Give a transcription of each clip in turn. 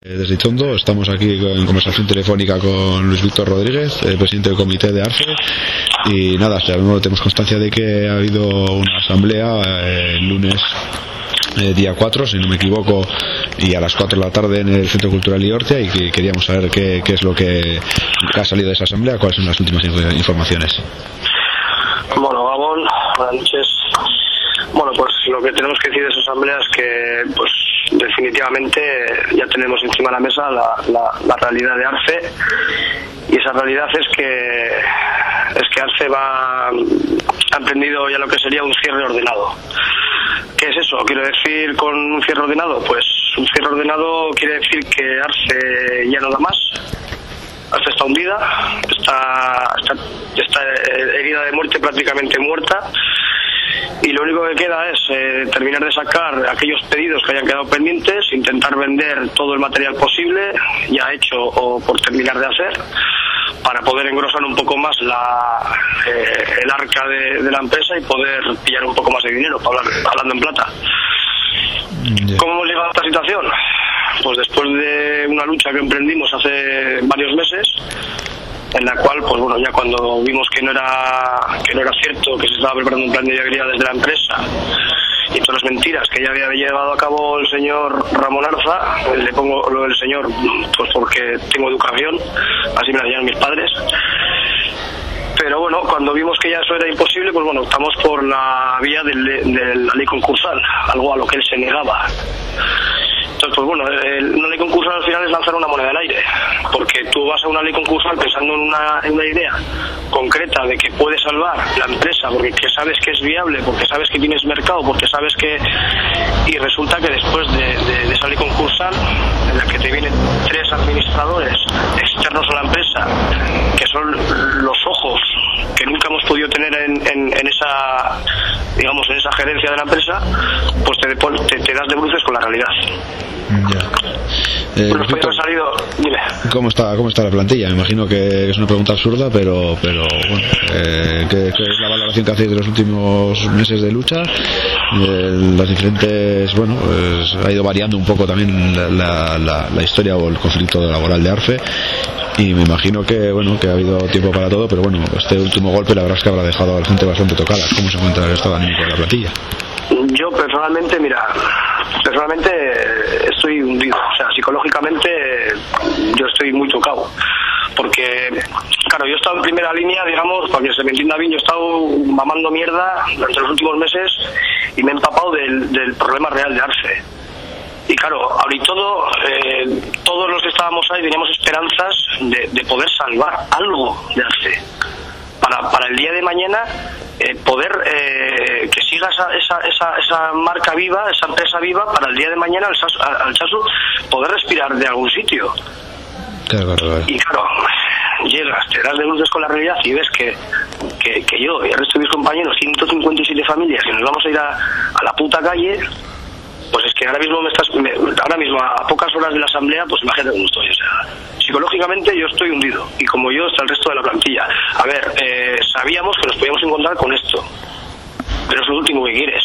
Eh, Desde Itondo estamos aquí en conversación telefónica con Luis Víctor Rodríguez, el presidente del comité de ARCE. Y nada, tenemos constancia de que ha habido una asamblea eh, el lunes eh, día 4, si no me equivoco, y a las 4 de la tarde en el Centro Cultural Iortia y que queríamos saber qué, qué es lo que ha salido de esa asamblea, cuáles son las últimas inf- informaciones. Bueno, Gabón, buenas noches. Bueno, pues lo que tenemos que decir de esa asamblea es que, pues, definitivamente ya tenemos encima de la mesa la, la- la realidad de Arce y esa realidad es que es que Arce va ha emprendido ya lo que sería un cierre ordenado. ¿Qué es eso? Quiero decir con un cierre ordenado, pues un cierre ordenado quiere decir que Arce ya no da más, Arce está hundida, está, está, está herida de muerte, prácticamente muerta. Y lo único que queda es eh, terminar de sacar aquellos pedidos que hayan quedado pendientes, intentar vender todo el material posible, ya hecho o por terminar de hacer, para poder engrosar un poco más la, eh, el arca de, de la empresa y poder pillar un poco más de dinero, para hablar- hablando en plata. ¿Cómo hemos llegado a esta situación? Pues después de una lucha que emprendimos hace varios meses, en la cual, pues bueno, ya cuando vimos que no era que no era cierto, que se estaba preparando un plan de viabilidad desde la empresa y todas las mentiras que ya había llevado a cabo el señor Ramón Arza, le pongo lo del señor, pues porque tengo educación, así me la llaman mis padres. Pero bueno, cuando vimos que ya eso era imposible, pues bueno, optamos por la vía del- de la ley concursal, algo a lo que él se negaba. Pues bueno, una ley concursal al final es lanzar una moneda al aire, porque tú vas a una ley concursal pensando en una, idea concreta de que puede salvar la empresa, porque que sabes que es viable, porque sabes que tienes mercado, porque sabes que... Y resulta que después de, de- de esa ley concursal, en la que te vienen tres administradores externos a la empresa, que son los ojos que nunca hemos podido tener en, en- en esa digamos en esa gerencia de la empresa pues te, te, te das de bruces con la realidad Eh, Pues Víctor, salido dime ¿Cómo está, ¿Cómo está la plantilla? Me imagino que es una pregunta absurda, pero, pero bueno, eh, ¿qué, qué es la valoración que hacéis de los últimos meses de lucha? Eh, las diferentes, bueno, pues ha ido variando un poco también la, la- la- la historia o el conflicto laboral de Arfe y me imagino que, bueno, que ha habido tiempo para todo, pero bueno, este último golpe la verdad es que habrá dejado a la gente bastante tocada. ¿Cómo se encuentra el estado anímico de la plantilla? Yo personalmente mira personalmente estoy hundido. O sea psicológicamente yo estoy muy tocado porque claro yo he estado en primera línea digamos para que se me entienda bien yo he estado mamando mierda durante los últimos meses y me he empapado del, del problema real de Arce. Y claro, ahora y todo, eh, todos los que estábamos ahí teníamos esperanzas de, de poder salvar algo de Arce. Para, para el día de mañana eh, poder eh, esa, esa, esa, esa marca viva, esa empresa viva, para el día de mañana al, Sas- al- Chasu poder respirar de algún sitio. Y claro, llegas, te das de bruces con la realidad y ves que, que, que yo y el resto de mis compañeros, 157 familias, que nos vamos a ir a, a la puta calle, pues es que ahora mismo me estás, me- ahora mismo a pocas horas de la asamblea, pues imagínate cómo estoy. O sea, psicológicamente yo estoy hundido y como yo está el resto de la plantilla. A ver, eh, sabíamos que nos podíamos encontrar con esto, pero es lo último que quieres,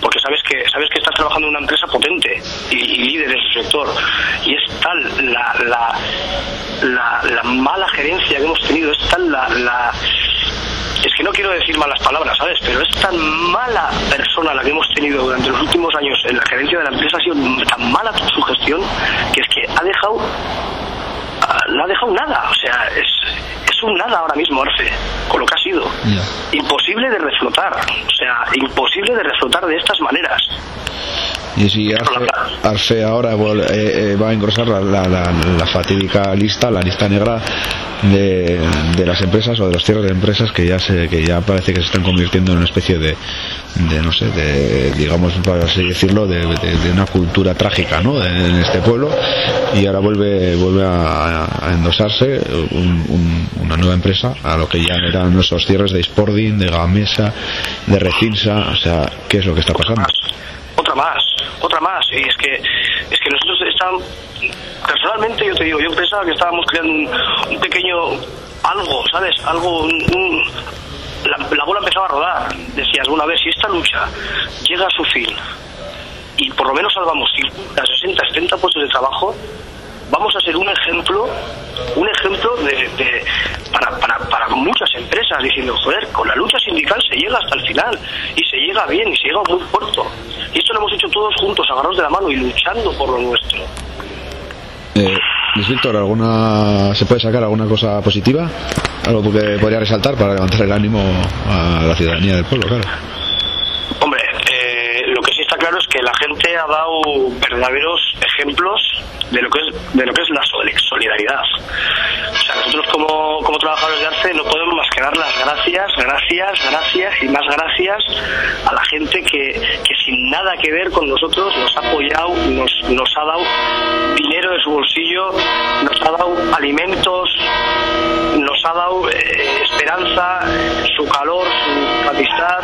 porque sabes que sabes que estás trabajando en una empresa potente y, líder en su sector y es tal la, la, la, la mala gerencia que hemos tenido, es tal la, la es que no quiero decir malas palabras, ¿sabes? Pero es tan mala persona la que hemos tenido durante los últimos años en la gerencia de la empresa, ha sido tan mala su gestión, que es que ha dejado, ah, no ha dejado nada, o sea, es un nada ahora mismo Arce, con lo que ha sido. Imposible de reflotar, o sea, imposible de reflotar de estas maneras. Y si Arfe ahora vol- eh, eh, va a engrosar la, la, la- fatídica lista, la lista negra de, de las empresas o de los cierres de empresas que ya se, que ya parece que se están convirtiendo en una especie de, de no sé, de, digamos, para así decirlo, de, una cultura trágica, ¿no? En este pueblo y ahora vuelve, vuelve a, a endosarse un- un- una nueva empresa a lo que ya eran esos cierres de Sporting, de Gamesa, de Recinsa, o sea, ¿qué es lo que está pasando? Otra más, otra más, y es que, es que nosotros estamos, personalmente yo te digo, yo pensaba que estábamos creando un, pequeño algo, ¿sabes? Algo, un- un- la, la bola empezaba a rodar. Decías, bueno, a ver, si esta lucha llega a su fin y por lo menos salvamos 50, 60, 70 puestos de trabajo, vamos a ser un ejemplo, un ejemplo de, para, para, para, muchas empresas, diciendo, joder, con la lucha sindical se llega hasta el final, y se llega bien, y se llega muy puerto. Y esto lo hemos hecho todos juntos, agarrados de la mano y luchando por lo nuestro. Eh, Víctor, ¿alguna, ¿se puede sacar alguna cosa positiva? Algo que podría resaltar para levantar el ánimo a la ciudadanía del pueblo, claro. Hombre, eh, lo que sí está claro es que la gente ha dado verdaderos ejemplos de lo que es de lo que es la solidaridad. O sea, nosotros como, como trabajadores de ARCE no podemos dar las gracias, gracias, gracias y más gracias a la gente que, que sin nada que ver con nosotros nos ha apoyado, nos, ha dado dinero de su bolsillo, nos ha dado alimentos, nos ha dado eh, esperanza, su calor, su amistad.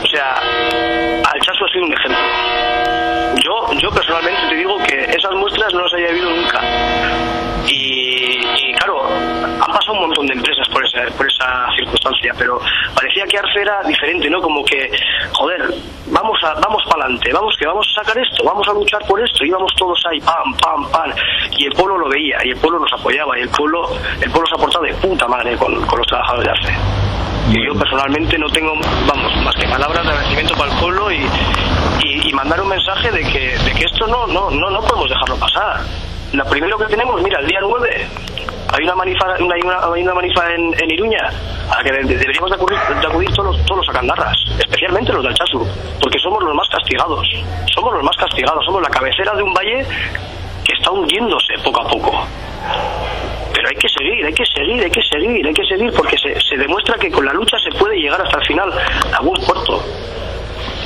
O sea, al Chaso ha sido un ejemplo. Yo, yo personalmente te digo que esas muestras no las había habido nunca. Y, claro, han pasado un montón de empresas por esa, por esa circunstancia, pero parecía que Arce era diferente, ¿no? Como que, joder, vamos a, vamos para adelante, vamos que vamos a sacar esto, vamos a luchar por esto, íbamos todos ahí, pam, pam, pam, y el pueblo lo veía, y el pueblo nos apoyaba, y el pueblo, el pueblo se ha portado de puta madre con, los trabajadores de Arce. Y yo personalmente no tengo, vamos, más que palabras de agradecimiento para el pueblo y, y, mandar un mensaje de que, de que esto no, no, no, no podemos dejarlo pasar. Lo primero que tenemos, mira, el día 9 hay una manifa, hay una, hay una manifa en, en, Iruña a que deberíamos de acudir, de acudir todos, los, todos los acandarras, especialmente los del Chasu, porque somos los más castigados, somos los más castigados, somos la cabecera de un valle que está hundiéndose poco a poco. Pero hay que seguir, hay que seguir, hay que seguir, hay que seguir, porque se, se demuestra que con la lucha se puede llegar hasta el final a buen puerto.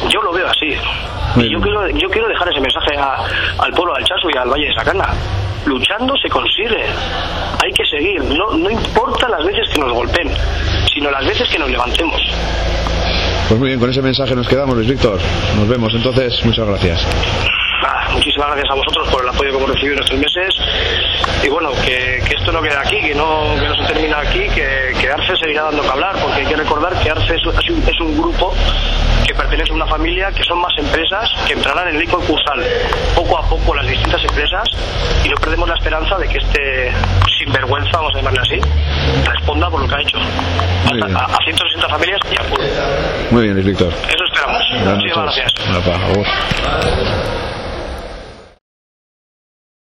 Yo lo veo así. Y yo quiero, yo quiero dejar ese mensaje al pueblo de Alchazo y al Valle de Sacana. Luchando se consigue. Hay que seguir. No, no importa las veces que nos golpeen, sino las veces que nos levantemos. Pues muy bien, con ese mensaje nos quedamos, Luis Víctor. Nos vemos entonces. Muchas gracias. muchísimas gracias a vosotros por el apoyo que hemos recibido en estos meses. Y bueno, que, esto no queda aquí, que no, que no se termina aquí, que, que Arce seguirá dando que hablar, porque hay que recordar que Arce es, es un grupo que pertenece a una familia que son más empresas que entrarán en el concursal poco a poco las distintas empresas y no perdemos la esperanza de que este sinvergüenza, vamos a llamarle así, responda por lo que ha hecho. a, 160 familias y a Muy bien, Luis Víctor. Eso esperamos. Muchísimas gracias.